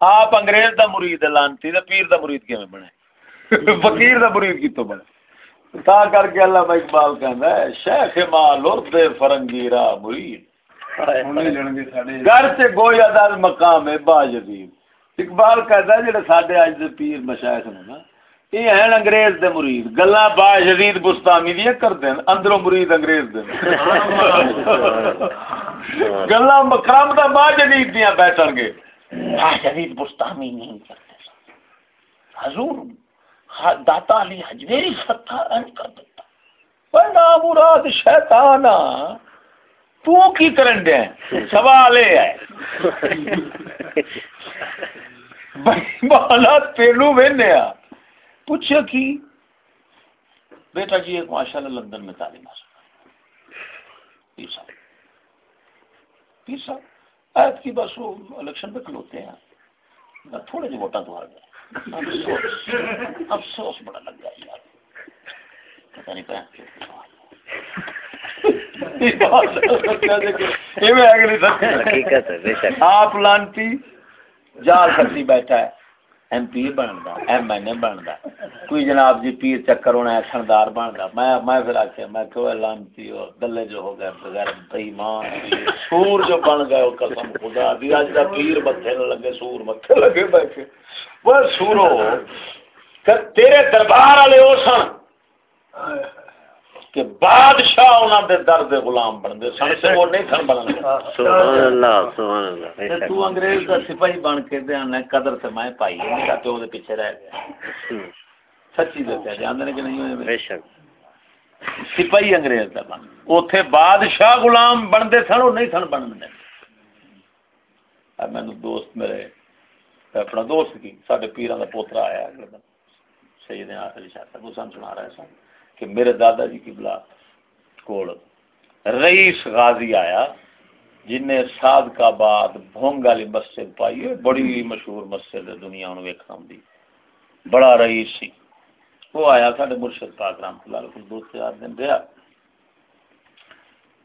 آپ انگریز دا مرید لانتی دا پیر دا مرید کیویں بنے؟ فقیر دا مرید کتوں بنے؟ تا کر کے اللہ بھائی اقبال کہندا ہے شیخ دے فرنگیرا مرید۔ گھر سے گویا دل مقام ہے با جدید۔ اقبال کہتا ہے جڑے ساڈے اج دے پیر مشائخ نے نا یہ ہیں انگریز دے مرید۔ گلا با جدید بستامی دی کرتے ہیں اندروں مرید انگریز دے گلا مکرم دا با جدید دیاں بیٹھن گے۔ جدید بستامی نہیں کرتے حضور داتا علی حجویری ستار انج کر دیتا۔ بڑا مراد شیطان تو کی کرن دے؟ سوال ہے۔ بالا تینو وینے پوچھا کی؟ بیٹا جی ایک ماشاء اللہ لندن میں تعلیم حاصل پیر صاحب۔ پیر صاحب آیت کی بس وہ الیکشن پہ کھلوتے ہیں۔ تھوڑے جو ووٹاں تو آ گئے افسوس بڑا لگ گیا یار۔ پتہ نہیں پہ آپ لانتی جال سکتی بیٹھا ہے۔ ایم پی بنتا ایم این اے بنتا کوئی جناب جی پیر چکر ہونا ہے سردار بنتا میں میں پھر آخیا میں کہ لانتی اور گلے جو ہو گئے، بغیر بےمان سور جو بن گئے قسم خدا دی۔ اج کا پیر متھے نہ لگے، سور متھے لگے بیٹھے۔ وہ سورو تیرے دربار والے وہ سن۔ کہ بادشاہ انہاں دے در دے غلام بن دے سن سے وہ نہیں سن بن سبحان اللہ سبحان اللہ تو انگریز دا سپاہی بن کے دے نے قدر سے میں پائی ہے میرا پیو دے پیچھے رہ گیا۔ سچی دسیا جاندے نے کہ نہیں ہوئے؟ بے شک۔ سپاہی انگریز دا بن۔ اوتھے بادشاہ غلام بن دے سن او نہیں سن بن دے اب مینوں دوست میرے اپنا دوست کی ساڈے پیراں دا پوترا آیا سیدنا علی شاہ صاحب سن سنا رہے سن۔ کہ میرے دادا جی کی بلا کول رئیس غازی آیا، جن نے ساد کا بعد بھونگ والی مسجد پائی ہے، بڑی مشہور مسجد ہے دنیا نو ویکھن دی۔ بڑا رئیس سی۔ وہ آیا ساڈے مرشد پاک رحمۃ اللہ علیہ دو چار دن رہا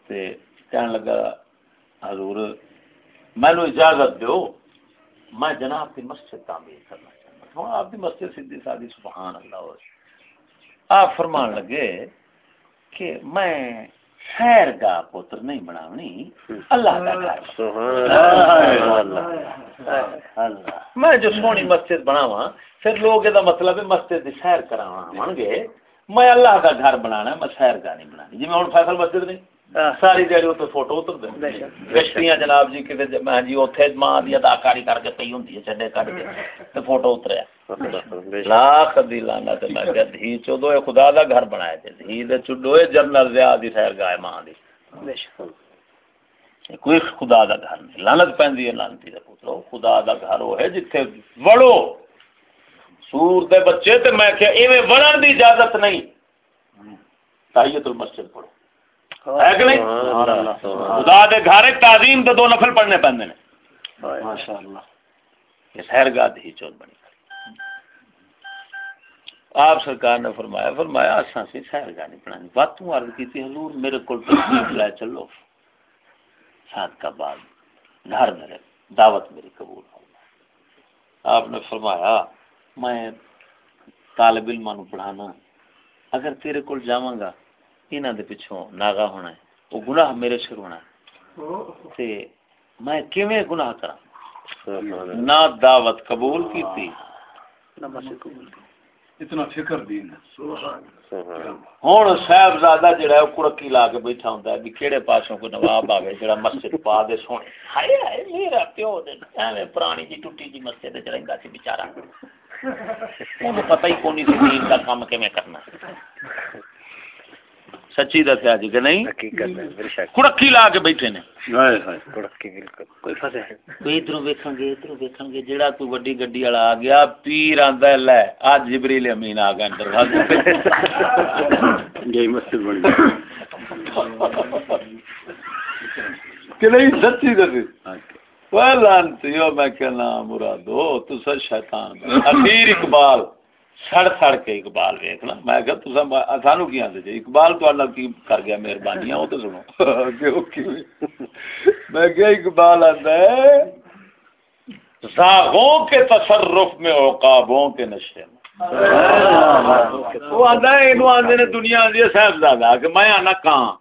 تے کہن لگا، حضور میں نو اجازت دیو، میں جناب کی مسجد تعمیر کرنا چاہتا ہوں آپ کی مسجد سیدھی سادی سبحان اللہ ہو آپ فرمان لگے کہ میں خیر گاہ پوتر نہیں بناونی، اللہ گھر میں جو سونی مسجد بناواں، پھر لوگ یہ مطلب ہے مسجد دی سیر کراواں من گے میں اللہ کا گھر بنانا میں سیر گاہ نہیں بنانی۔ جی میں ہوں فیصل مسجد نہیں۔ ساری دیہی اتنے فوٹو جناب جی جی اتنے ماں کی اداکاری کر کے پی ہوں چڈے کٹ کے فوٹو اتریا لاکھ دی لانا تے میں کہ دھی چودو خدا دا گھر بنایا تے دھی دے چڈو جنرل دی خیر گائے ماں دی۔ کوئی خدا دا گھر نہیں۔ لانت پیندی ہے دے پترو خدا دا گھر وہ ہے جتھے وڑو۔ سور دے بچے تے میں کہ ایویں وڑن دی اجازت نہیں۔ تحیت المسجد پڑھو۔ خدا دے گھر تعظیم دے دو نفل پڑھنے پیندے نے ماشاءاللہ۔ یہ سیر گاہ ہی چوت بنی۔ آپ سرکار نے فرمایا فرمایا اساں سی سیر گاہ نہیں پڑھانی۔ عرض حضور میرے کول تشریف لے چلو۔ سات کا بعد گھر میرے دعوت میری قبول ہو۔ آپ نے فرمایا میں طالب علم پڑھانا اگر تیرے کول جاواں گا انہاں دے پچھوں ناغا ہونا ہے وہ گناہ میرے سر ہونا ہے تے میں کیویں گناہ کراں نہ دعوت قبول کیتی نہ مسجد قبول کی اتنا فکر دین ہوں صاحبزادہ جڑا ہے کڑکی لا کے بیٹھا ہوندا ہے بھی کیڑے پاسوں کو نواب آوے جڑا مسجد پا دے سونے ہائے ہائے میرا پیو دے ایویں پرانی جی ٹوٹی جی مسجد وچ رہندا سی بیچارہ اونوں پتہ ہی کونی سی دین دا کام کیویں کرنا سچی دسیا جی کہ نہیں؟ کڑکی لا کے بیٹھے نے۔ کوئی ادھر ویکھن گے ادھر ویکھن گے جڑا کوئی وڈی گڈی والا آ گیا پیر آندا لے اج جبریل امین آ گیا اندر گئی مسجد بن کہ نہیں سچی دسی۔ وہ لانتی ہو میں کہنا مرادو تو سچ شیطان اخیر اقبال۔ سڑ سڑ کے اقبال ویکنا میں کہ تسا سانو کی آندے جی اقبال تو کی کر گیا مہربانی وہ تو سنو میں کہ اقبال آندا ہے زاغوں کے تصرف میں اوقابوں کے نشے میں وہ آدھا ہے انہوں آدھے نے دنیا آدھی صاحب زیادہ کہ میں آنا کہاں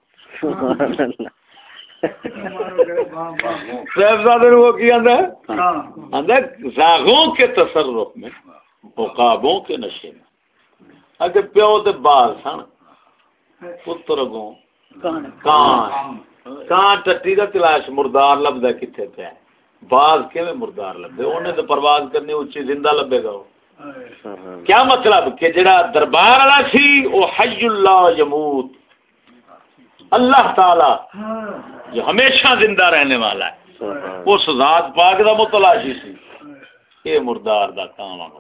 صاحب زیادہ وہ کی آدھا ہے آدھا زاغوں کے تصرف میں اوقابوں کے نشے میں۔ اگر پیو تے بال سن پتر گوں کان۔ کان۔ ٹٹی دا تلاش مردار لبدا کتے پہ باز کیویں مردار لبے؟ اونے تے پرواز کرنی اونچی زندہ لبے گا کیا مطلب کہ جڑا دربار والا سی او حی اللہ یموت۔ اللہ تعالی جو ہمیشہ زندہ رہنے والا ہے۔ اس ذات پاک دا متلاشی سی۔ یہ مردار دا کام آگا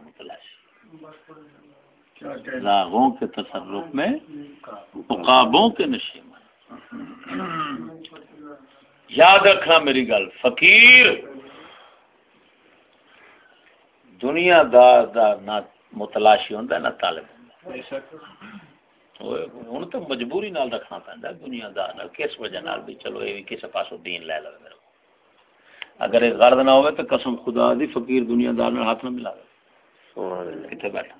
لاغوں کے تصرف میں عقابوں کے نشے میں۔ یاد رکھنا میری گل فقیر دنیا دار دا نہ متلاشی ہے نہ طالب ہوں تو مجبوری نال رکھنا پہنتا دنیا دار کس وجہ نال بھی چلو یہ بھی کسی پاسوں دین لے لو۔ میرے اگر یہ غرض نہ ہوئے تو قسم خدا دی فقیر دنیا دار ہاتھ نہ ملا کتنے بیٹھا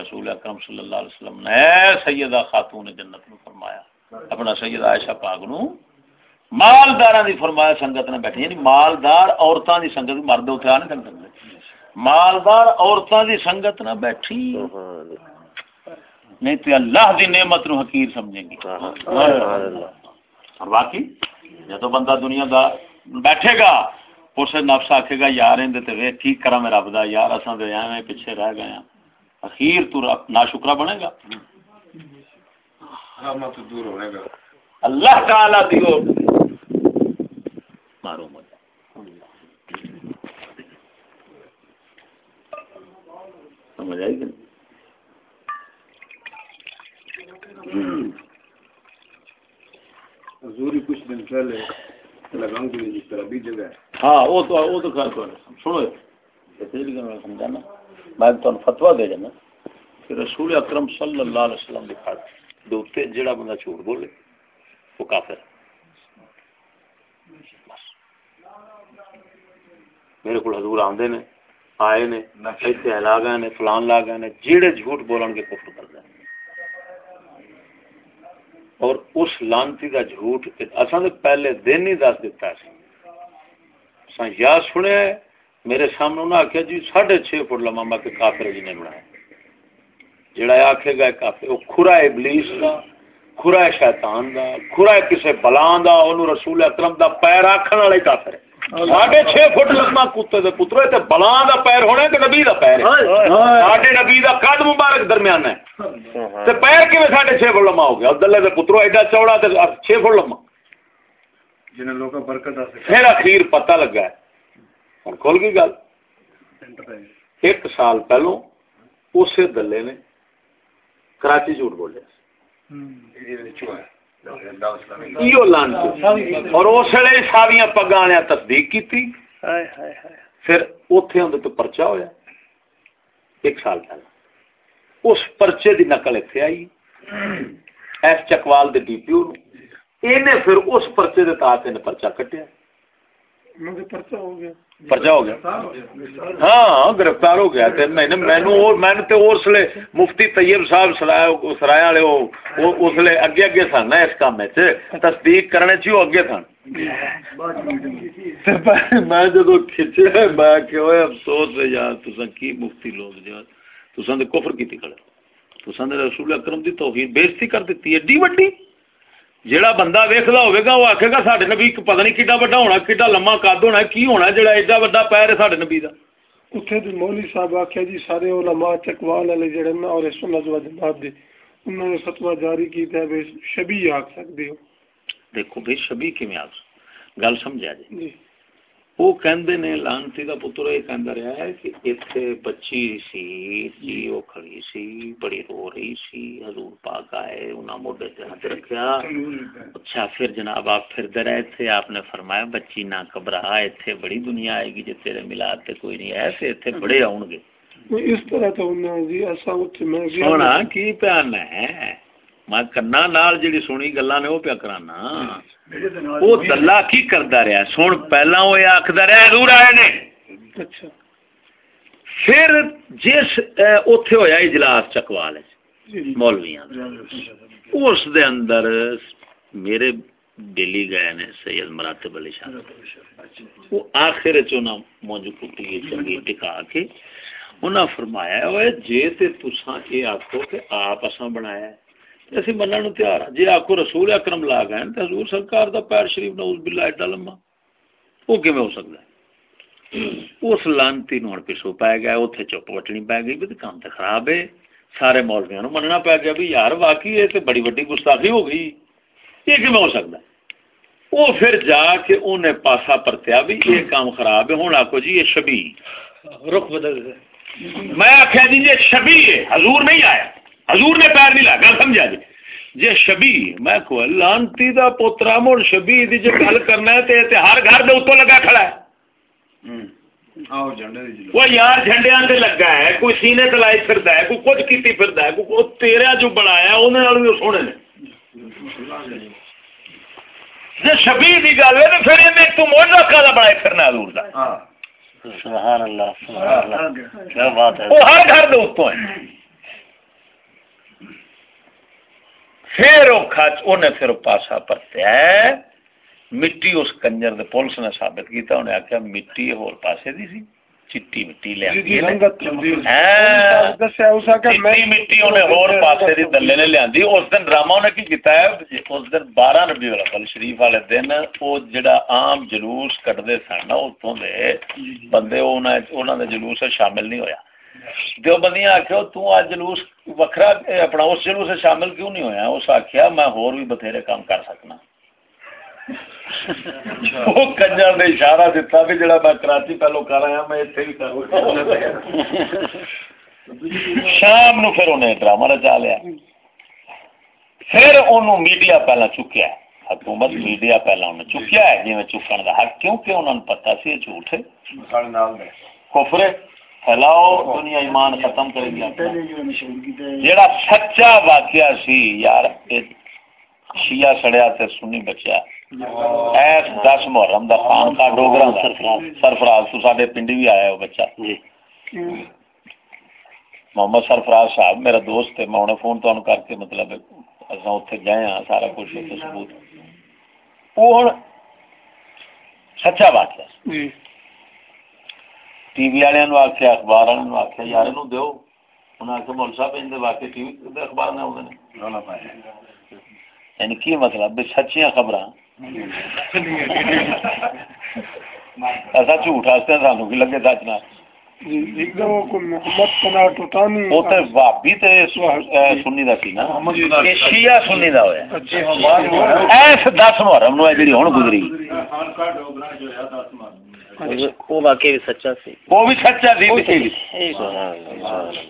رسول اکرم صلی اللہ علیہ وسلم نے سیدہ خاتون جنت میں فرمایا۔ اپنا سید عائشہ پاک نو مالدار دی فرمایا سنگت نے بیٹھی یعنی مالدار عورتاں دی سنگت مرد اتنے آ نہیں سکتے مالدار عورتاں دی سنگت نہ بیٹھی۔ نہیں تو اللہ دی نعمت نو حقیر سمجھیں گی۔ اور باقی جب بندہ دنیا دا بیٹھے گا اسے نفس آکھے گا یار اندر وے ٹھیک کرا میں رب دا؟ یار اساں تے ایویں پیچھے رہ گئے ہیں اخیر تو رب ناشکرا بنے گا۔ رحمت دور ہوے گا۔ اللہ تعالی دیو مارو مجھے سمجھ آئی کہ حضوری کچھ دن پہلے لگاؤں گی جس طرح بھی جگہ ہاں وہ تو وہ تو خیر تو سنو سمجھانا میں تمہیں فتوا دے جانا۔ کہ رسول اکرم صلی اللہ علیہ وسلم دکھا جڑا بندہ جھوٹ بولے وہ کافر میرے کو حضور آندے نے آئے نے ایتھے لا گئے نے فلان لا گئے نے جیڑے جھوٹ بولن کے کفر کر دیں۔ اور اس لانتی کا جھوٹ اصل نے پہلے دن ہی دس دیتا ہے۔ یا سنے میرے سامنے انہوں نے آخیا جی ساڑھے چھ فٹ لما میں کافر جی نے بنایا۔ جڑا آخے گا کافر وہ کھرا ابلیس کا کھرا شیطان دا کھرا کسے بلان دا انہوں رسول اکرم دا پیر آکھن والے کافر ہے ساڑھے چھ فٹ لما کتے دے پترے تے بلان دا پیر ہونا کہ نبی دا پیر ہے؟ ساڑھے نبی دا قد مبارک درمیان ہے۔ تے پیر کیویں ساڑھے چھ فٹ لما ہو گیا؟ عبداللہ دے پترو ایڈا چوڑا تے چھ فٹ لما پھر اخیر پتہ لگا ہے ہوں کھول گئی گل ایک سال پہلو اسے دلے نے کراچی جھوٹ بولے اور اس ویلے ساریا پگا نے تصدیق کی پھر اتے اندر تو پرچا ہوا ایک سال پہلے اس پرچے دی نقل اتنے آئی ایس چکوال دے ڈی پی او پھر اس پرچے دے تحت پرچا کٹیا پرچا ہو گیا۔ پرچا ہو گیا۔ ہاں گرفتار ہو گیا میں میں اس لیے مفتی طیب صاحب سرایا والے اس لیے اگے اگے سن اس کام تصدیق کرنے چ اگے سن۔ میں جدو کھچے میں کہ افسوس ہے یار تسا کی مفتی لوگ جو تسا نے کفر کیتی کھڑے تسا نے رسول اکرم دی توہین بےزتی کر دیتی ایڈی وڈی۔ جڑا بندہ ویکھدا ہوے گا وہ آکھے گا ساڈے نبی پتہ نہیں کیڈا بڑا ہونا کیڈا لمما قد ہونا کی ہونا جڑا ایڈا بڑا پیر ہے ساڈے نبی دا اتھے دی مولوی صاحب آکھیا جی سارے علماء چکوال والے جڑے نا اور سنت و جماعت دے انہوں نے فتوی جاری کیتا ہے بے شبی آکھ سکدے ہو دیکھو بھئی شبی کیویں آکھ جی جی بچی جی پاک اچھا نہ گھبرا ایتھے بڑی دنیا آئے گی جے تیرے میلاد تے کوئی نہیں ایسے بڑے آون گے۔ اس طرح تو انہاں جی سونا کی میں؟ کنا نال جڑی سنی گلاں نے او پیا کرانا او دلہ کی کردا رہیا سن پہلا او آکھدا رہیا حضور آئے نے اچھا پھر جس اوتھے ہویا اجلاس چکوال جی مولویاں دا، اس دے اندر میرے دلی گئے نے سید مراتب علی شاہ وہ آخر چنا مونج کٹی چنگی ٹکا کے انہاں فرمایا اوے جے تے تساں اے آکھو کہ اسی منن تیار ہاں جے آکھو رسول اکرم لا گئے تے حضور سرکار دا پیر شریف نعوذ باللہ ایڈا لمبا وہ کیویں ہو سکدا ہے؟ اس لانتی نو ہن پیچھو پی گیا اوتھے چپ وٹنی پی گئی تے کام تے خراب ہے۔ سارے مولویاں نو مننا پی گیا بھی یار واقعی یہ تے بڑی بڑی گستاخی ہو گئی۔ یہ کیویں ہو سکدا ہے؟ وہ پھر جا کے انہیں پاسا پرتیا بھی یہ کام خراب ہے۔ ہوں آکو جی یہ شبی۔ رخ بدل میں آخیا جی یہ شبی ہے حضور نہیں آیا۔ حضور نے پیر نہیں لایا گل سمجھا جی؟ جی شبی میں کو لانتی دا پوترا مڑ شبی دی جو گل کرنا ہے تے تے ہر گھر دے اتوں لگا کھڑا ہے۔ وہ یار جھنڈیاں تے لگا ہے کوئی سینے تلائی پھردا ہے کوئی کچھ کیتی پھردا ہے کوئی تیرا جو بنایا انہاں نال بھی سونے نے۔ جی شبی دی گل ہے تو پھر انہیں تو موجہ کالا بنائے پھرنا حضور دا۔ سبحان اللہ سبحان اللہ۔ کیا بات ہے۔ وہ ہر گھر دے اتوں ہے۔ پھر وہ کھچ انہیں پھر پاسا پرتیا ہے مٹی اس کنجر دے پولیس نے ثابت کیتا انہیں آخیا مٹی ہور پاسے دی سی چٹی مٹی لے جی آندی جی ہے رنگت ہاں۔ دسیا اس کا میں چٹی مٹی انہیں ہور پاسے دی دلے نے لیاندی اس دن ڈرامہ انہیں کی کیتا ہے اس دن بارہ ربیع الاول شریف والے دن وہ جڑا عام جلوس کٹدے سن نا اتوں دے بندے جو بندیاں آخو تو آج جلوس وکھرا اپنا اس جلوس شامل کیوں نہیں ہویا؟ اس آخیا میں ہور بھی بتھیرے کام کر سکنا. وہ کنجر نے اشارہ دیتا بھی جڑا میں کراچی پہلو کر آیا میں اتنے بھی کر شام نو پھر انہیں ڈرامہ رچا لیا۔ پھر انہوں میڈیا پہلا چکیا ہے۔ حکومت میڈیا پہلا انہیں چکیا ہے جی میں چکن کا حق کیونکہ انہوں نے پتا سی جھوٹ ہے کفر پھیلاؤ دنیا ایمان ختم گی اپنا جیڑا سچا واقعہ سی یار شیعہ سڑیا تے سنی بچیا۔ ایس دس محرم دا خان کا ڈوگرا سرفراز۔ تو ساڈے پنڈی بھی آیا ہے بچہ۔ جی۔ محمد سرفراز صاحب میرا دوست ہے میں انہیں فون تو کر کے مطلب اصا اتنے گئے ہاں سارا کچھ اتنے ثبوت۔ ہوں سچا واقعہ۔ جی۔ ٹی وی والوں آخیا اخبار والوں آخیا یار یہ دو انہیں آخیا مول صاحب ان واقعے ٹی وی اخبار آتے ہیں یعنی کی مطلب؟ بھی سچیاں خبر ایسا جھوٹ واسطے سانو کی لگے سچ نہ۔ جی تو بھابی تے سنی دا سی نا۔ شیعہ سنی دا ہویا۔ اچھا۔ ایس دس محرم نو ہے جڑی ہن گزری۔ وہ واقعی بھی سچا سی وہ بھی سچا سی بھی سبحان اللہ سبحان اللہ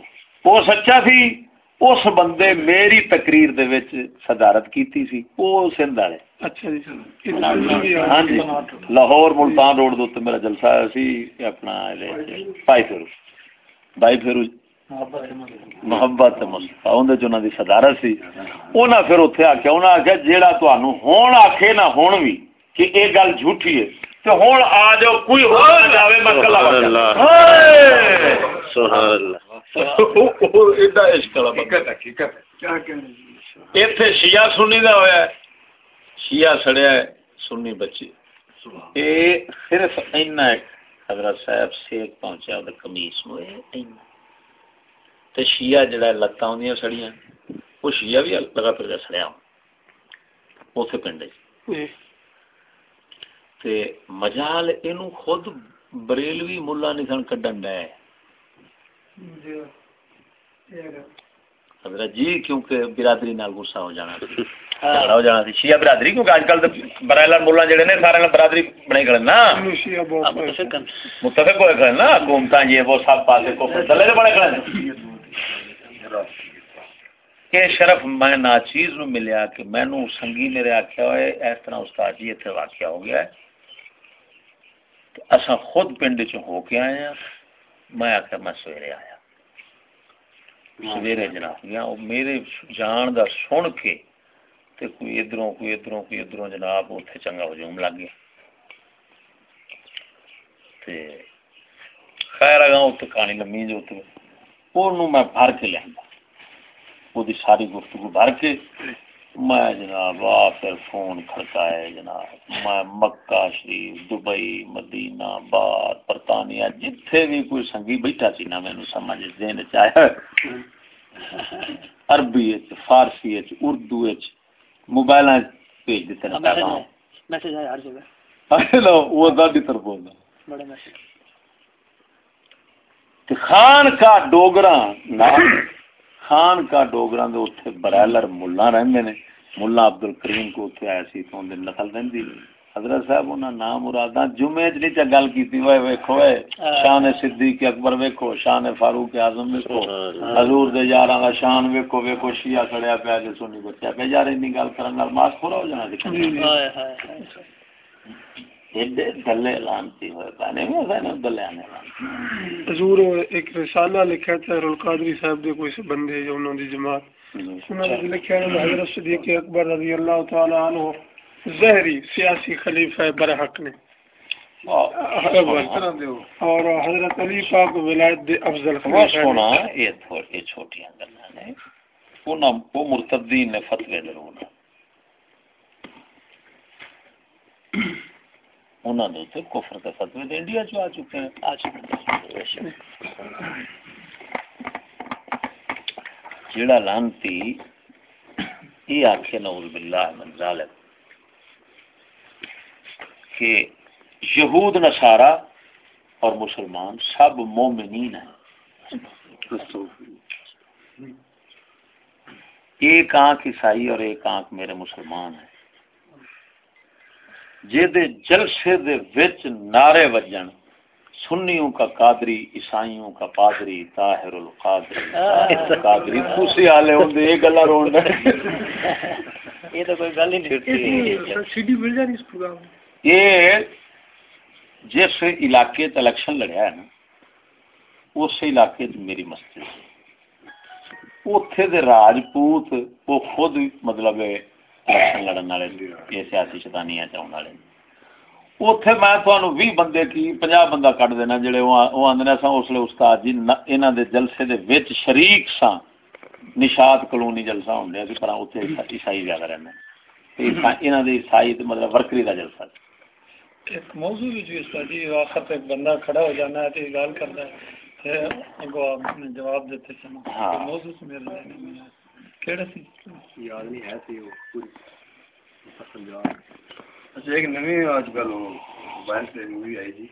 وہ سچا سی اس بندے میری تقریر دے وچ صدارت کیتی سی وہ سندھ والے اچھا جی سر ہاں جی لاہور ملتان روڈ دے میرا جلسہ آیا سی اپنا بھائی فیروز بھائی فیروز محبت مصطفی اون دے انہاں دی صدارت سی انہاں پھر اوتھے آ کے انہاں آکھیا جیڑا تانوں ہون آکھے نہ ہون وی کہ اے گل جھوٹی ہے تے ہون آ جاؤ کوئی ہو نہ جاوے میں کلا سبحان اللہ ہائے سبحان اللہ ایڈا عشق والا بندہ ایتھے شیعہ سنی دا ہویا ہے شیعہ سڑیا ہے سنی بچی اے صرف اینا ہے حضرت صاحب سیک پہنچا وہ کمیس نو اے اینا تے شیعہ تے مجال اینو خود بریلوی ملا نہیں سن کڈن ڈے حضرت جی کیونکہ برادری نال غصہ ہو جانا جھگڑا ہو جانا سی۔ شیعہ برادری کیونکہ اج کل تے برائلر ملا جڑے نے سارے برادری بنے کھڑے نا۔ بہت متفق ہوئے کھڑے نا حکومتاں یہ وہ سب پاسے کو دلے دے بنے کھڑے کہ شرف میں ناچیز نو ملیا کہ میں نو سنگی میرے آکھیا ہوئے اس طرح استاد جی اتنے واقعہ ہو گیا ہے۔ اساں خود پنڈ چ ہو کے آئے ہیں میں آخیا میں سویرے آیا۔ سویرے جناب گیا وہ میرے جان دا سن کے تے کوئی ادھروں کوئی ادھروں کوئی ادھروں جناب اتنے چنگا ہجوم لگ گیا۔ تے خیر اگا اتنے کہانی لمبی جو اتنے وہ میں بھر کے لیا وہ ساری گفتگو بھر کے میں جناب آ پھر فون کھڑکائے جناب۔ میں مکہ شریف دبئی مدینہ بعد برطانیہ جتھے بھی کوئی سنگی بیٹھا سی نا مینو سمجھ دین چاہے عربی فارسی اردو موبائل بھیج دیتے نا میسج آیا ہر جگہ۔ لو وہ دادی طرف بڑے میسج۔ خان کا ڈوگرا خان کا ڈوگرا دے برائلر ملا رہندے نے۔ ملا عبد الکریم کو اتنے آیا سی تو اندر نقل رہندی۔ حضرت صاحب انہاں نام مرادا جمعے چ نہیں گل کیتی۔ وے ویکھو اے شان صدیق اکبر ویکھو شان فاروق اعظم ویکھو۔ حضور دے یاراں دا شان ویکھو ویکھو شیعہ کھڑیا پیا تے سنی بچا پیا۔ یار انی گل کرن نال ماس پورا ہو جانا۔ دکھن ہائے ہائے ہائے۔ ایڈے دلے لانتی ہوئے پانے میں سنے دلے آنے حضور ایک رسالہ لکھا تھا القادری صاحب دے کوئی سے بندے جو انہوں دی جماعت۔ انہوں نے لکھا ہے حضرت صدیق اکبر رضی اللہ تعالی عنہ زہری سیاسی خلیفہ برحق نے۔ اور حضرت علی پاک ولایت دے افضل وہ خلیفہ سونا نے۔ یہ تھوڑی چھوٹیاں گلاں نے۔ انہاں وہ مرتدین نے فتوی ضرور انہوں نے تو کفر کے تو انڈیا آ چکے ہیں۔ لانتی، یہ نعوذ باللہ من ظالم کہ یہود نصارا اور مسلمان سب مومنین ہیں۔ ایک آنکھ عیسائی اور ایک آنکھ میرے مسلمان ہیں۔ جے دے جلسے دے وچ نعرے وجن سنیوں کا قادری عیسائیوں کا پادری طاہر القادری قادری خوشی والے ہوندے یہ گلا رون یہ تو کوئی گل ہی نہیں سی ڈی مل جانی اس پروگرام یہ جس علاقے چ الیکشن لڑیا ہے نا اس علاقے چ میری مسجد۔ اوتھے دے راجپوت وہ خود مطلب الیکشن لڑن والے یہ سیاسی شیطانیاں چاہن والے اوتھے میں تھانوں 20 بندے کی 50 بندہ کٹ دینا جڑے وہ آندے نے سا اسلے استاد جی نہ- انہاں دے جلسے دے وچ شریک سا نشاد کلونی جلسہ ہوندا سی پر اوتھے عیسائی زیادہ رہنے تے عیسا- انہاں دے عیسائی تے مطلب ورکری دا جلسہ سی۔ ایک موضوع بھی جو اس کا جی آخر پہ ایک بندہ کھڑا ہو جانا ہے تو یہ گال کرتا کیڑا سی؟ یاد نہیں ہے سی پوری۔ اچھا ایک نویں آج کل وہ موبائل سے مووی آئی جی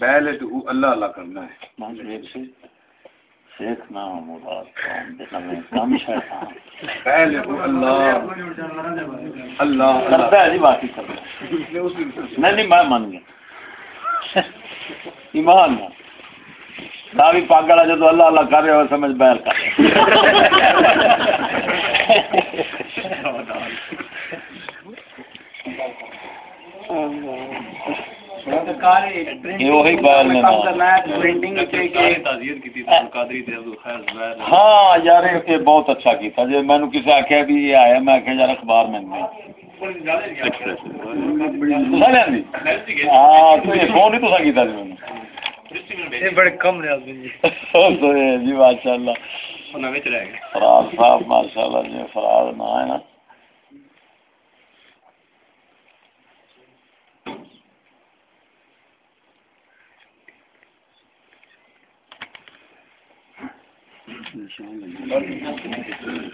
بیل ہے تو وہ اللہ اللہ کرنا ہے۔ میں ایک سے۔ شیخ نام مراد قوم دے نویں کم شیطان بیل ہے تو اللہ۔ اللہ کرتا اللہ ہے جی باقی کرتا ہے نہیں نہیں میں مان گیا ایمان نہ داوی پاگل ہے جو اللہ اللہ کر رہے ہو سمجھ بیل کر ہاں یار یہ- بہت اچھا کیتا۔ جی میں کسی آخیا بھی یہ آیا میں آخیا یار اخبار میں تسا لیندی؟ ہاں تو فون ہی کیتا جی میں یہ بڑے کم نے آدمی جی۔ جی ماشاء اللہ فراز صاحب ماشاء اللہ جی فراز نہ ہے نا۔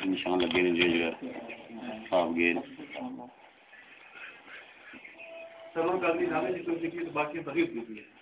نشان لگے نے جو جو آپ گئے۔ کنے کیتا ہے میں نہیں نظر آ رہا ہے